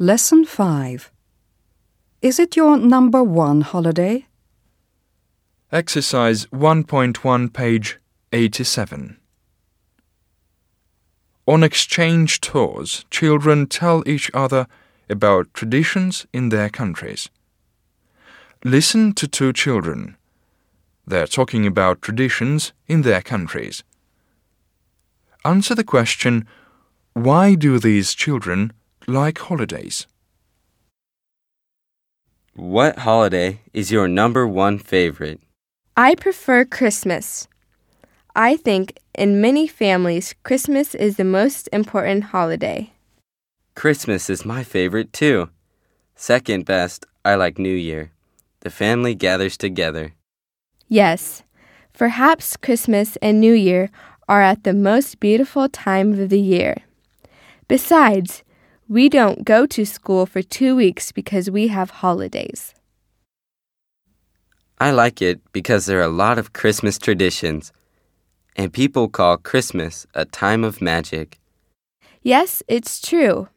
Lesson 5. Is it your number one holiday? Exercise 1.1, page 87. On exchange tours, children tell each other about traditions in their countries. Listen to two children. They're talking about traditions in their countries. Answer the question Why do these children like holidays? What holiday is your number one favorite? I prefer Christmas. I think in many families, Christmas is the most important holiday. Christmas is my favorite too. Second best, I like New Year. The family gathers together. Yes, perhaps Christmas and New Year are at the most beautiful time of the year. Besides, we don't go to school for two weeks because we have holidays. I like it because there are a lot of Christmas traditions, and people call Christmas a time of magic. Yes, it's true.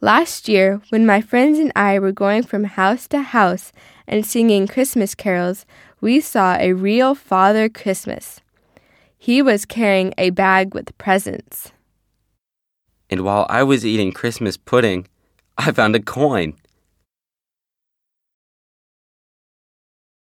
Last year, when my friends and I were going from house to house and singing Christmas carols, we saw a real Father Christmas. He was carrying a bag with presents. And while I was eating Christmas pudding, I found a coin.